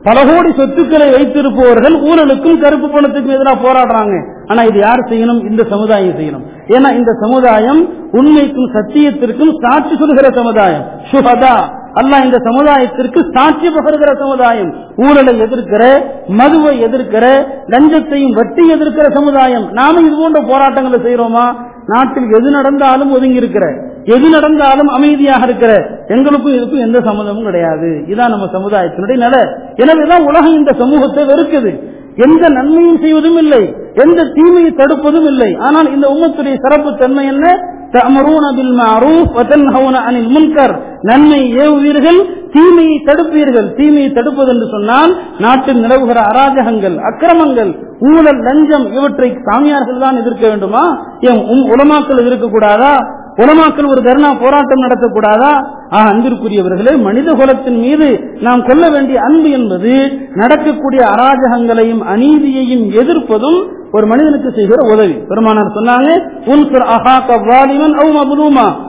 பல கோடி சொத்துக்களை வைத்திருப்பவர்கள் ஊழலுக்கும் கருப்பு பணத்துக்கும் எதிராக போராடுறாங்க. ஆனா இது யார் செய்யணும்? இந்த சமுதாயம் செய்யணும். ஏன்னா இந்த சமுதாயம் உண்மைக்கும் சத்தியத்திற்கும் சாட்சி சொல்கிற சமுதாயம். சுகதா அல்ல இந்த சமுதாயத்திற்கு சாட்சி பகர்கிற சமுதாயம். ஊழலை எதிர்க்கிற மதுவை எதிர்க்கிற லஞ்சத்தையும் வட்டி எதிர்க்கிற சமுதாயம். நாம இது போன்ற போராட்டங்களை செய்யறோமா? நாட்டில் எது நடந்தாலும் ஒதுங்கி இருக்கிற எது நடந்தாலும் அமைதியாக இருக்கிற எங்களுக்கும் இதுக்கும் எந்த சம்மந்தமும் கிடையாது. இதான் நம்ம சமுதாயத்தினுடைய நில. எனவேதான் உலகம் இந்த சமூகத்தை வெறுக்குது. எந்த நன்மையும் செய்வதும் இல்லை. எந்த தீமையை தடுப்பதும் இல்லை. ஆனால் இந்த உம்மத்துடைய சிறப்பு தன்மை என்ன? முன்கர். நன்மை ஏவுவீர்கள் தீமையை தடுப்பீர்கள். தீமையை தடுப்பது என்று சொன்னால் நாட்டில் நிலவுகிற அராஜகங்கள் அக்கிரமங்கள் ஊழல் லஞ்சம் இவற்றை சாமியார்கள் தான் எதிர்க்க வேண்டுமா? ஏன் உம் உலமாக்கள் எதிர்க்கக்கூடாதா உலமாக்கள் ஒரு தர்ணா போராட்டம் நடத்தக்கூடாதா? ஆக அன்பிற்குரியவர்களே மனித குலத்தின் மீது நாம் கொள்ள வேண்டிய அன்பு என்பது நடக்கக்கூடிய அராஜகங்களையும் அநீதியையும் எதிர்ப்பதும் ஒரு மனிதனுக்கு செய்கிற உதவி. பெருமானார் சொன்னாங்க உன்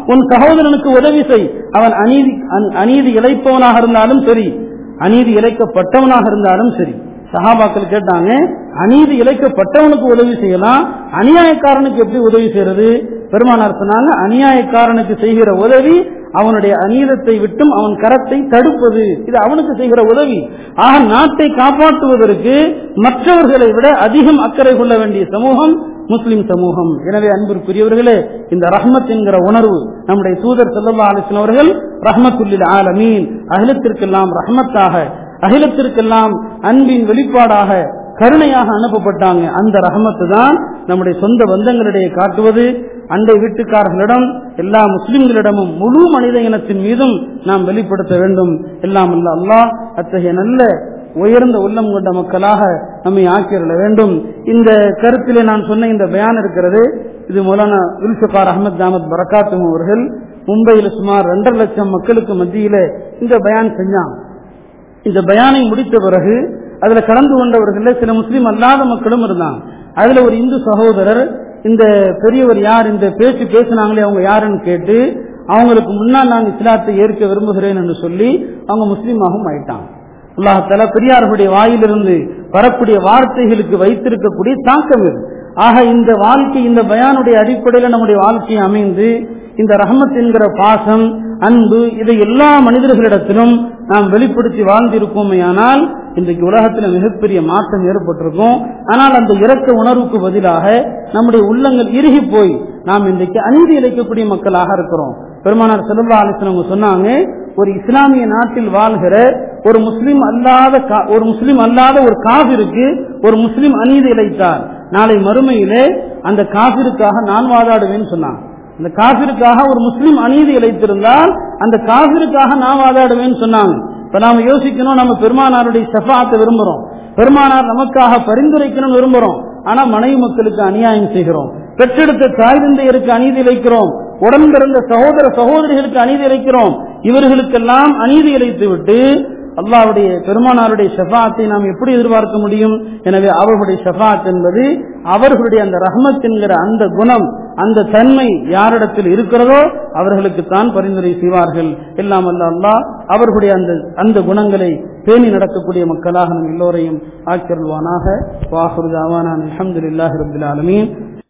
உன் சகோதரனுக்கு உதவி செய். அவன் அநீதி அந்- அநீதி இழைப்பவனாக இருந்தாலும் சரி அநீதி இழைக்கப்பட்டவனாக இருந்தாலும் சரி. சகாபாக்கள் கேட்டாங்க அநீதி இழைக்கப்பட்டவனுக்கு உதவி செய்யலாம் அநியாயக்காரனுக்கு எப்படி உதவி செய்யறது? பெருமானார் சொன்னாங்க அநியாயக்காரனுக்கு செய்கிற உதவி அவனுடைய அநீதத்தை விட்டும் அவன் கரத்தை தடுப்பது. இது அவனுக்கு செய்கிற உதவி. ஆக நாட்டை காப்பாற்றுவதற்கு மற்றவர்களை விட அதிகம் அக்கறை கொள்ள வேண்டிய சமூகம் முஸ்லிம் சமூகம். எனவே அன்பிற்குரியவர்களே இந்த ரஹ்மத் என்கிற உணர்வு நம்முடைய தூதர் செல்லல்லா அலிஸ்லாம் அவர்கள் ரஹ்மத்துல்லில் ஆலமீன் அகிலத்திற்கெல்லாம் ரஹமத்தாக அகிலத்திற்கெல்லாம் அன்பின் வெளிப்பாடாக கருணையாக அனுப்பப்பட்டாங்க. அந்த ரகமத்து தான் நம்முடைய சொந்த பந்தங்களிடையே காட்டுவது. அண்டை வீட்டுக்காரர்களிடம் எல்லா முஸ்லிம்களிடமும் முழு மனித இனத்தின் மீதும் நாம் வெளிப்படுத்த வேண்டும். எல்லாம் அல்ல அல்லாஹ் அத்தகைய நல்ல உயர்ந்த உள்ளம் கொண்ட மக்களாக நம்மை ஆக்கிரல வேண்டும். இந்த கருத்திலே நான் சொன்ன இந்த பயான் இருக்கிறது. இது மௌலானா உல்ஃபிகார் அகமது ஜாமத் பரகாத்தும் அவர்கள் மும்பையில் சுமார் இரண்டரை லட்சம் மக்களுக்கு மத்தியில இந்த பயான் செஞ்சாங்க இந்த பயானை முடித்த பிறகு அதுல கலந்து கொண்டவர்கள் சில முஸ்லீம் அல்லாத மக்களும் இருந்தாங்க. அதுல ஒரு இந்து சகோதரர் இந்த பெரியவர் யார் இந்த பேச்சு பேசினாங்களே அவங்க யாருன்னு கேட்டு அவங்களுக்கு முன்னால் நான் இஸ்லாத்தை ஏற்க விரும்புகிறேன் என்று சொல்லி அவங்க முஸ்லீமாகவும் ஆயிட்டாங்க. அல்லாஹால பெரியார்களுடைய வாயிலிருந்து வரக்கூடிய வார்த்தைகளுக்கு வைத்திருக்கக்கூடிய தாக்கம் இது. ஆக இந்த வாழ்க்கை இந்த பயானுடைய அடிப்படையில் நம்முடைய வாழ்க்கையை அமைந்து இந்த ரஹமத் என்கிற பாசம் அன்பு இதை எல்லா மனிதர்களிடத்திலும் நாம் வெளிப்படுத்தி வாழ்ந்திருப்போமேயானால் இன்றைக்கு உலகத்தில் மிகப்பெரிய மாற்றம் ஏற்பட்டிருக்கும். ஆனால் அந்த இரக்க உணர்வுக்கு பதிலாக நம்முடைய உள்ளங்கள் இறுகி போய் நாம் இன்றைக்கு அநீதி இழைக்கக்கூடிய மக்களாக இருக்கிறோம். பெருமானார் செல்வா ஆலோசனை சொன்னாங்க ஒரு இஸ்லாமிய நாட்டில் வாழ்கிற ஒரு முஸ்லீம் அல்லாத கா- ஒரு முஸ்லீம் அல்லாத ஒரு காவிற்கு ஒரு முஸ்லீம் அநீதி இழைத்தார். நாளை மறுமையிலே அந்த காவிற்காக நான் வாதாடுவேன்னு சொன்னான் அந்த காபிருக்காக ஒரு முஸ்லீம் அநீதி இழைத்திருந்தால் அந்த காபிருக்காக நான் வாதாடுவேன்னு சொன்னாங்க. இப்ப நாம யோசிக்கணும் நம்ம பெருமானாருடைய செஃபாத்தை விரும்புறோம். பெருமானார் நமக்காக பரிந்துரைக்கணும்னு விரும்புறோம். ஆனா மனைவி மக்களுக்கு அநியாயம் செய்கிறோம். பெற்றெடுத்த தாய் தந்தையருக்கு அநீதி இழைக்கிறோம். உடன்பிறந்த சகோதர சகோதரிகளுக்கு அநீதி இழைக்கிறோம். இவர்களுக்கெல்லாம் அநீதி இழைத்து விட்டு அல்லாவுடைய பெருமானாருடைய ஷஃபாத்தை நாம் எப்படி எதிர்பார்க்க முடியும்? எனவே அவர்களுடைய ஷஃபாத் என்பது அவர்களுடைய அந்த ரஹமத் என்கிற அந்த குணம் அந்த தன்மை யாரிடத்தில் இருக்கிறதோ அவர்களுக்கு தான் பரிந்துரை செய்வார்கள். எல்லாம் அல்ல அல்லாஹ் அவர்களுடைய அந்த அந்த குணங்களை பேணி நடக்கக்கூடிய மக்களாக நம் எல்லோரையும் ஆக்கிரல்வானாக. வாகுருதாவான அலமதுல்லாஹி ரபில்